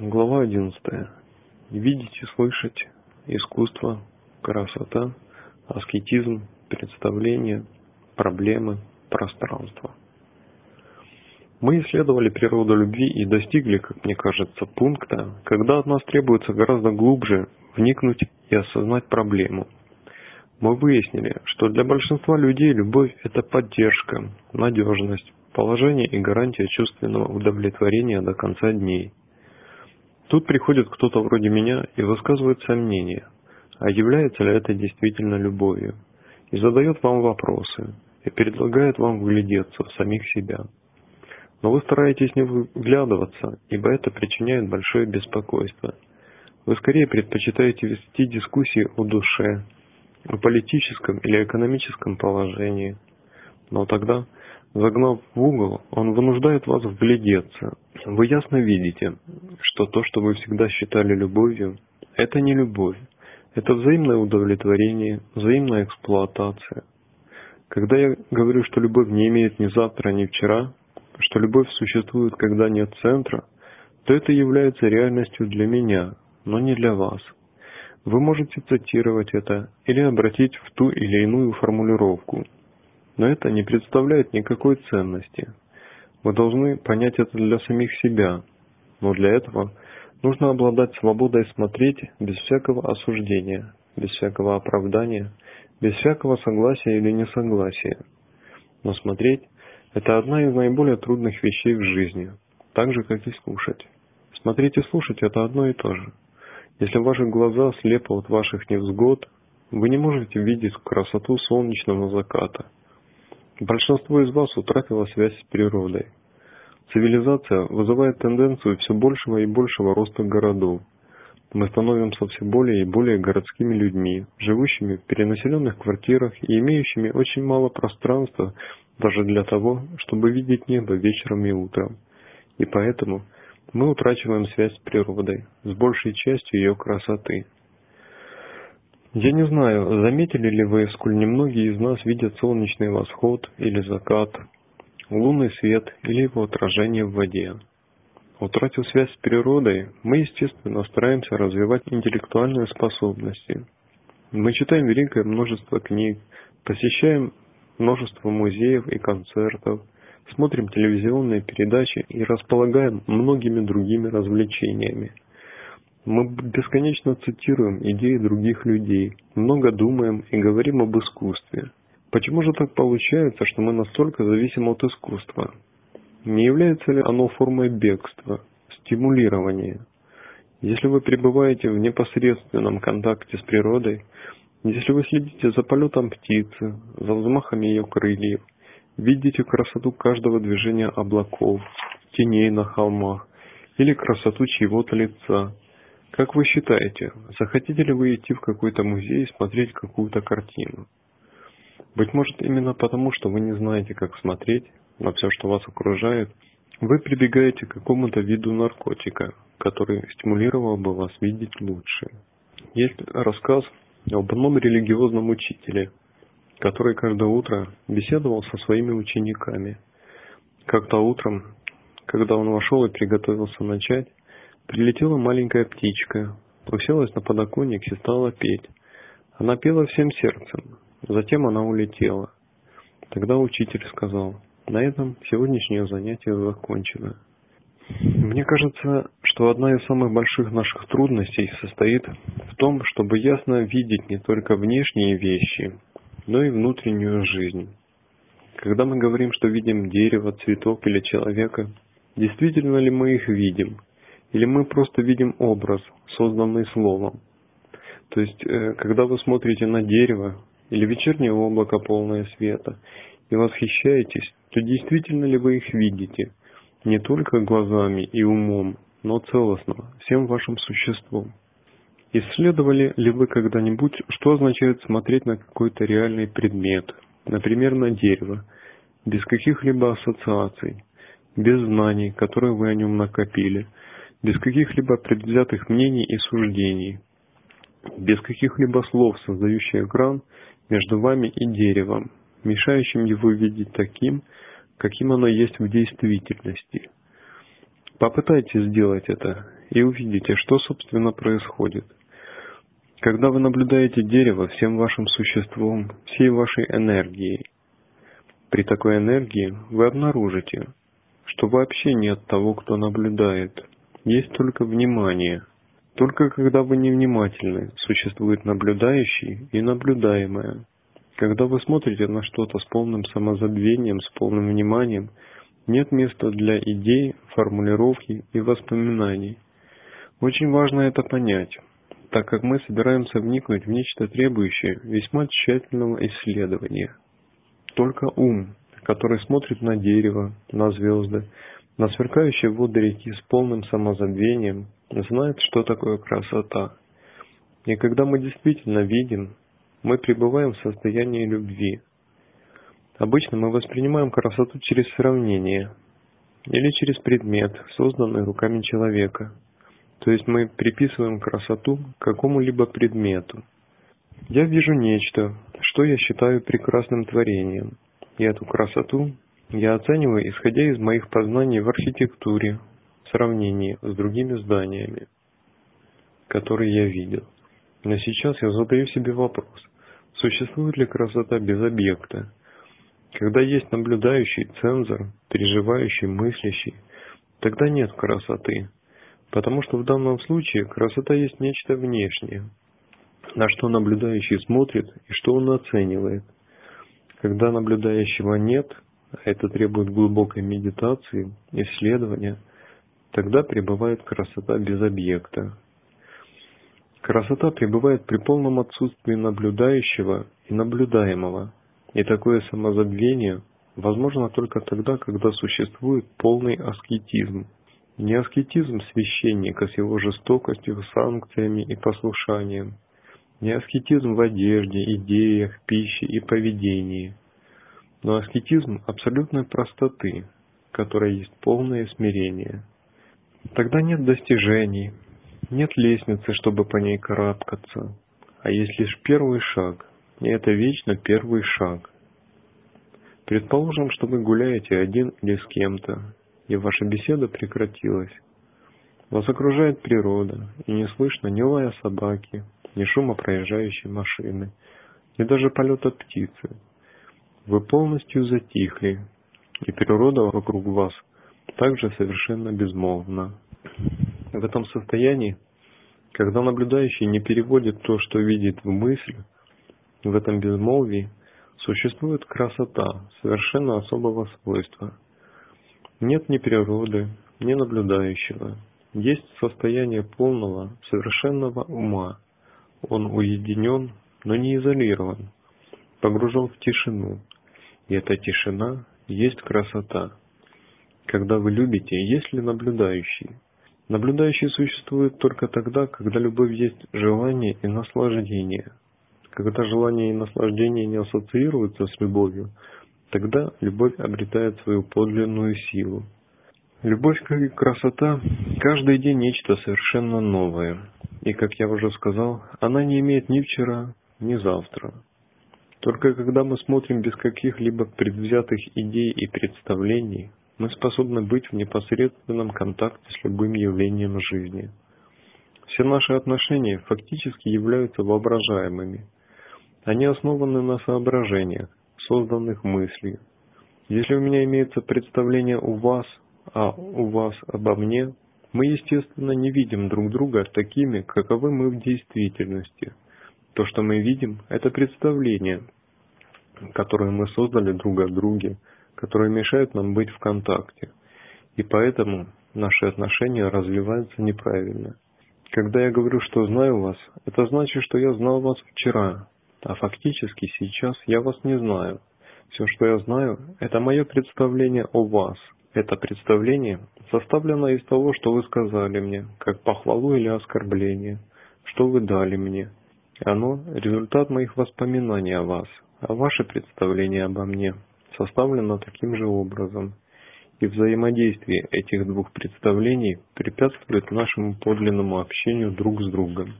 Глава одиннадцатая. Видеть и слышать. Искусство, красота, аскетизм, представление, проблемы, пространство. Мы исследовали природу любви и достигли, как мне кажется, пункта, когда от нас требуется гораздо глубже вникнуть и осознать проблему. Мы выяснили, что для большинства людей любовь – это поддержка, надежность, положение и гарантия чувственного удовлетворения до конца дней – Тут приходит кто-то вроде меня и высказывает сомнения, а является ли это действительно любовью, и задает вам вопросы, и предлагает вам вглядеться в самих себя. Но вы стараетесь не вглядываться, ибо это причиняет большое беспокойство. Вы скорее предпочитаете вести дискуссии о душе, о политическом или экономическом положении. Но тогда Загнав в угол, он вынуждает вас вглядеться. Вы ясно видите, что то, что вы всегда считали любовью, это не любовь. Это взаимное удовлетворение, взаимная эксплуатация. Когда я говорю, что любовь не имеет ни завтра, ни вчера, что любовь существует, когда нет центра, то это является реальностью для меня, но не для вас. Вы можете цитировать это или обратить в ту или иную формулировку – но это не представляет никакой ценности. Мы должны понять это для самих себя, но для этого нужно обладать свободой смотреть без всякого осуждения, без всякого оправдания, без всякого согласия или несогласия. Но смотреть – это одна из наиболее трудных вещей в жизни, так же, как и слушать. Смотреть и слушать – это одно и то же. Если ваши глаза слепы от ваших невзгод, вы не можете видеть красоту солнечного заката – Большинство из вас утратило связь с природой. Цивилизация вызывает тенденцию все большего и большего роста городов. Мы становимся все более и более городскими людьми, живущими в перенаселенных квартирах и имеющими очень мало пространства даже для того, чтобы видеть небо вечером и утром. И поэтому мы утрачиваем связь с природой, с большей частью ее красоты. Я не знаю, заметили ли вы, сколь немногие из нас видят солнечный восход или закат, лунный свет или его отражение в воде. Утратив связь с природой, мы, естественно, стараемся развивать интеллектуальные способности. Мы читаем великое множество книг, посещаем множество музеев и концертов, смотрим телевизионные передачи и располагаем многими другими развлечениями – мы бесконечно цитируем идеи других людей, много думаем и говорим об искусстве. Почему же так получается, что мы настолько зависим от искусства? Не является ли оно формой бегства, стимулирования? Если вы пребываете в непосредственном контакте с природой, если вы следите за полетом птицы, за взмахами ее крыльев, видите красоту каждого движения облаков, теней на холмах или красоту чьего-то лица – как вы считаете, захотите ли вы идти в какой-то музей и смотреть какую-то картину? Быть может, именно потому, что вы не знаете, как смотреть на все, что вас окружает, вы прибегаете к какому-то виду наркотика, который стимулировал бы вас видеть лучше. Есть рассказ об одном религиозном учителе, который каждое утро беседовал со своими учениками. Как-то утром, когда он вошел и приготовился начать, Прилетела маленькая птичка, уселась на подоконник и стала петь. Она пела всем сердцем, затем она улетела. Тогда учитель сказал, на этом сегодняшнее занятие закончено. Мне кажется, что одна из самых больших наших трудностей состоит в том, чтобы ясно видеть не только внешние вещи, но и внутреннюю жизнь. Когда мы говорим, что видим дерево, цветок или человека, действительно ли мы их видим – или мы просто видим образ, созданный словом. То есть, э, когда вы смотрите на дерево или вечернее облако полное света и восхищаетесь, то действительно ли вы их видите, не только глазами и умом, но целостно, всем вашим существом. Исследовали ли вы когда-нибудь, что означает смотреть на какой-то реальный предмет, например, на дерево, без каких-либо ассоциаций, без знаний, которые вы о нем накопили – без каких-либо предвзятых мнений и суждений, без каких-либо слов, создающих гран между вами и деревом, мешающим его видеть таким, каким оно есть в действительности. Попытайтесь сделать это, и увидите, что собственно происходит. Когда вы наблюдаете дерево всем вашим существом, всей вашей энергией, при такой энергии вы обнаружите, что вообще нет того, кто наблюдает. Есть только внимание. Только когда вы невнимательны, существует наблюдающий и наблюдаемое. Когда вы смотрите на что-то с полным самозабвением, с полным вниманием, нет места для идей, формулировки и воспоминаний. Очень важно это понять, так как мы собираемся вникнуть в нечто требующее весьма тщательного исследования. Только ум, который смотрит на дерево, на звезды, на сверкающие воды реки с полным самозабвением, знает, что такое красота. И когда мы действительно видим, мы пребываем в состоянии любви. Обычно мы воспринимаем красоту через сравнение или через предмет, созданный руками человека. То есть мы приписываем красоту какому-либо предмету. Я вижу нечто, что я считаю прекрасным творением – и эту красоту я оцениваю, исходя из моих познаний в архитектуре, в сравнении с другими зданиями, которые я видел. Но сейчас я задаю себе вопрос, существует ли красота без объекта? Когда есть наблюдающий цензор, переживающий, мыслящий, тогда нет красоты, потому что в данном случае красота есть нечто внешнее, на что наблюдающий смотрит и что он оценивает – когда наблюдающего нет, это требует глубокой медитации, исследования, тогда пребывает красота без объекта. Красота пребывает при полном отсутствии наблюдающего и наблюдаемого, и такое самозабвение возможно только тогда, когда существует полный аскетизм. Не аскетизм священника с его жестокостью, санкциями и послушанием – не аскетизм в одежде, идеях, пище и поведении, но аскетизм абсолютной простоты, которая есть полное смирение. Тогда нет достижений, нет лестницы, чтобы по ней карабкаться, а есть лишь первый шаг, и это вечно первый шаг. Предположим, что вы гуляете один или с кем-то, и ваша беседа прекратилась. Вас окружает природа, и не слышно ни лая собаки, ни шума проезжающей машины, ни даже полета птицы. Вы полностью затихли, и природа вокруг вас также совершенно безмолвна. В этом состоянии, когда наблюдающий не переводит то, что видит в мысль, в этом безмолвии существует красота совершенно особого свойства. Нет ни природы, ни наблюдающего. Есть состояние полного, совершенного ума, он уединен, но не изолирован, погружен в тишину. И эта тишина есть красота. Когда вы любите, есть ли наблюдающий? Наблюдающий существует только тогда, когда любовь есть желание и наслаждение. Когда желание и наслаждение не ассоциируются с любовью, тогда любовь обретает свою подлинную силу. Любовь как и красота каждый день нечто совершенно новое. И, как я уже сказал, она не имеет ни вчера, ни завтра. Только когда мы смотрим без каких-либо предвзятых идей и представлений, мы способны быть в непосредственном контакте с любым явлением жизни. Все наши отношения фактически являются воображаемыми. Они основаны на соображениях, созданных мыслью. Если у меня имеется представление у вас, а у вас обо мне, мы, естественно, не видим друг друга такими, каковы мы в действительности. То, что мы видим, это представление, которое мы создали друг о друге, которое мешает нам быть в контакте. И поэтому наши отношения развиваются неправильно. Когда я говорю, что знаю вас, это значит, что я знал вас вчера, а фактически сейчас я вас не знаю. Все, что я знаю, это мое представление о вас – это представление составлено из того, что вы сказали мне, как похвалу или оскорбление, что вы дали мне. Оно – результат моих воспоминаний о вас, а ваше представление обо мне составлено таким же образом. И взаимодействие этих двух представлений препятствует нашему подлинному общению друг с другом.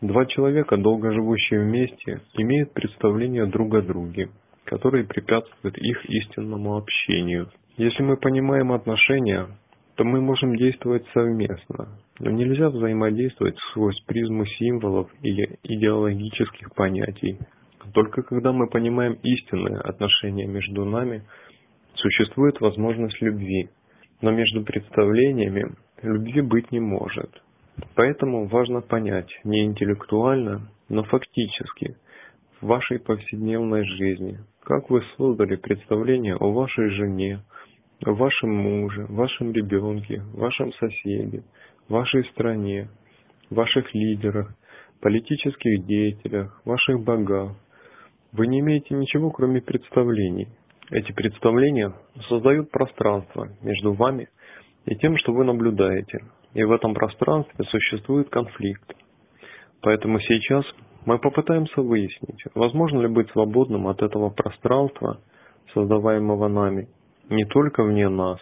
Два человека, долго живущие вместе, имеют представление друг о друге, которые препятствуют их истинному общению – если мы понимаем отношения, то мы можем действовать совместно. Но нельзя взаимодействовать сквозь призму символов или идеологических понятий. Только когда мы понимаем истинное отношение между нами, существует возможность любви. Но между представлениями любви быть не может. Поэтому важно понять не интеллектуально, но фактически в вашей повседневной жизни, как вы создали представление о вашей жене, вашем муже, вашем ребенке, вашем соседе, вашей стране, ваших лидерах, политических деятелях, ваших богах. Вы не имеете ничего, кроме представлений. Эти представления создают пространство между вами и тем, что вы наблюдаете. И в этом пространстве существует конфликт. Поэтому сейчас мы попытаемся выяснить, возможно ли быть свободным от этого пространства, создаваемого нами, не только вне нас,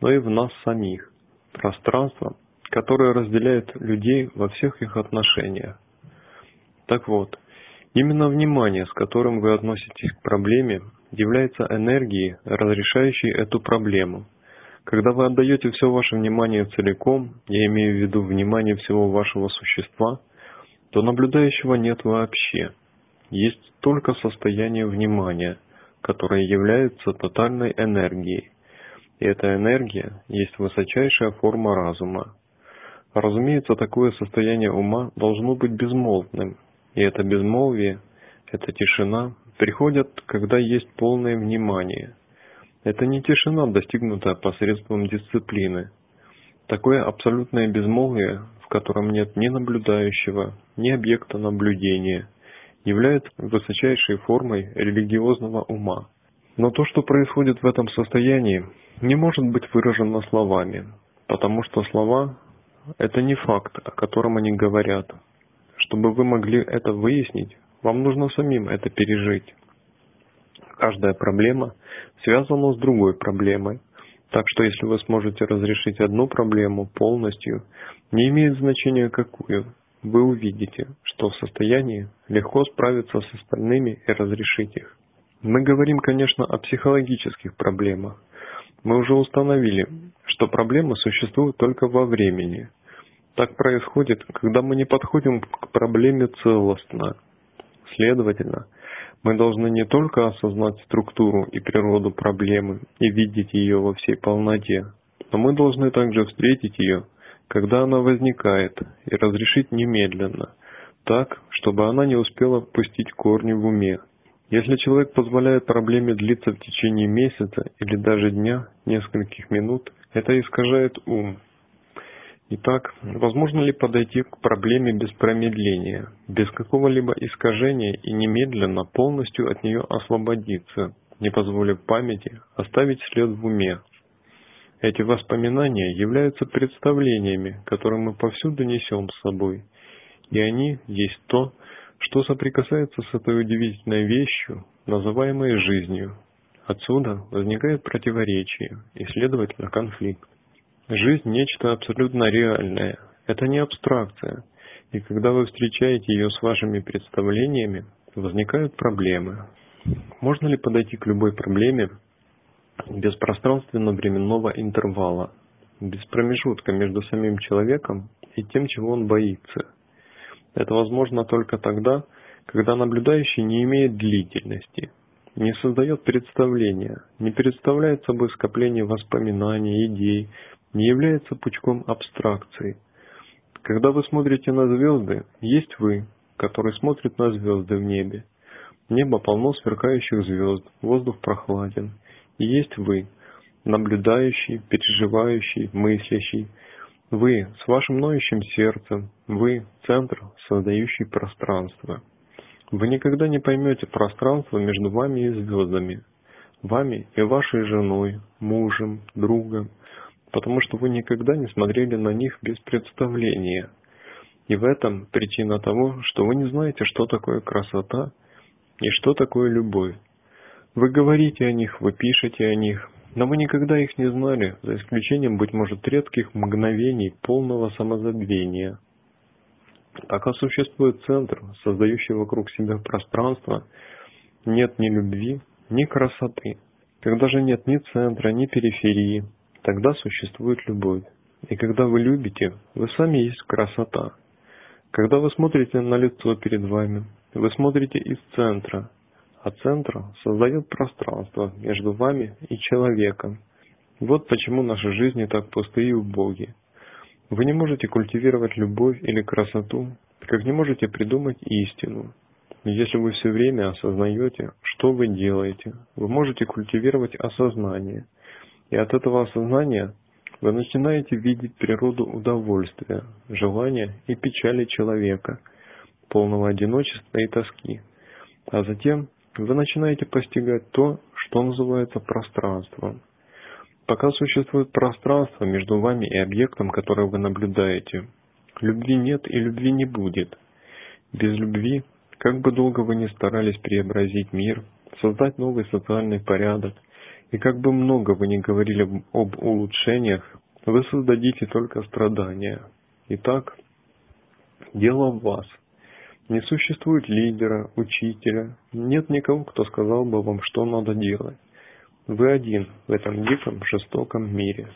но и в нас самих. Пространство, которое разделяет людей во всех их отношениях. Так вот, именно внимание, с которым вы относитесь к проблеме, является энергией, разрешающей эту проблему. Когда вы отдаете все ваше внимание целиком, я имею в виду внимание всего вашего существа, то наблюдающего нет вообще. Есть только состояние внимания – которая является тотальной энергией. И эта энергия есть высочайшая форма разума. Разумеется, такое состояние ума должно быть безмолвным, и это безмолвие, эта тишина приходят, когда есть полное внимание. Это не тишина, достигнутая посредством дисциплины. Такое абсолютное безмолвие, в котором нет ни наблюдающего, ни объекта наблюдения – является высочайшей формой религиозного ума. Но то, что происходит в этом состоянии, не может быть выражено словами, потому что слова – это не факт, о котором они говорят. Чтобы вы могли это выяснить, вам нужно самим это пережить. Каждая проблема связана с другой проблемой, так что если вы сможете разрешить одну проблему полностью, не имеет значения какую, вы увидите, что в состоянии легко справиться с остальными и разрешить их. Мы говорим, конечно, о психологических проблемах. Мы уже установили, что проблемы существуют только во времени. Так происходит, когда мы не подходим к проблеме целостно. Следовательно, мы должны не только осознать структуру и природу проблемы и видеть ее во всей полноте, но мы должны также встретить ее – когда она возникает, и разрешить немедленно, так, чтобы она не успела пустить корни в уме. Если человек позволяет проблеме длиться в течение месяца или даже дня, нескольких минут, это искажает ум. Итак, возможно ли подойти к проблеме без промедления, без какого-либо искажения и немедленно полностью от нее освободиться, не позволив памяти оставить след в уме, эти воспоминания являются представлениями, которые мы повсюду несем с собой, и они есть то, что соприкасается с этой удивительной вещью, называемой жизнью. Отсюда возникает противоречие и, следовательно, конфликт. Жизнь – нечто абсолютно реальное, это не абстракция, и когда вы встречаете ее с вашими представлениями, возникают проблемы. Можно ли подойти к любой проблеме без пространственно-временного интервала, без промежутка между самим человеком и тем, чего он боится. Это возможно только тогда, когда наблюдающий не имеет длительности, не создает представления, не представляет собой скопление воспоминаний, идей, не является пучком абстракций. Когда вы смотрите на звезды, есть вы, который смотрит на звезды в небе. Небо полно сверкающих звезд, воздух прохладен – есть вы, наблюдающий, переживающий, мыслящий. Вы с вашим ноющим сердцем, вы – центр, создающий пространство. Вы никогда не поймете пространство между вами и звездами, вами и вашей женой, мужем, другом, потому что вы никогда не смотрели на них без представления. И в этом причина того, что вы не знаете, что такое красота и что такое любовь. Вы говорите о них, вы пишете о них, но вы никогда их не знали, за исключением, быть может, редких мгновений полного самозабвения. Пока существует центр, создающий вокруг себя пространство, нет ни любви, ни красоты. Когда же нет ни центра, ни периферии, тогда существует любовь. И когда вы любите, вы сами есть красота. Когда вы смотрите на лицо перед вами, вы смотрите из центра, а центр создает пространство между вами и человеком. Вот почему наши жизни так пустые и убоги. Вы не можете культивировать любовь или красоту, как не можете придумать истину. Если вы все время осознаете, что вы делаете, вы можете культивировать осознание. И от этого осознания вы начинаете видеть природу удовольствия, желания и печали человека, полного одиночества и тоски. А затем вы начинаете постигать то, что называется пространством. Пока существует пространство между вами и объектом, который вы наблюдаете, любви нет и любви не будет. Без любви, как бы долго вы ни старались преобразить мир, создать новый социальный порядок – и как бы много вы ни говорили об улучшениях, вы создадите только страдания. Итак, дело в вас. Не существует лидера, учителя, нет никого, кто сказал бы вам, что надо делать. Вы один в этом диком, жестоком мире.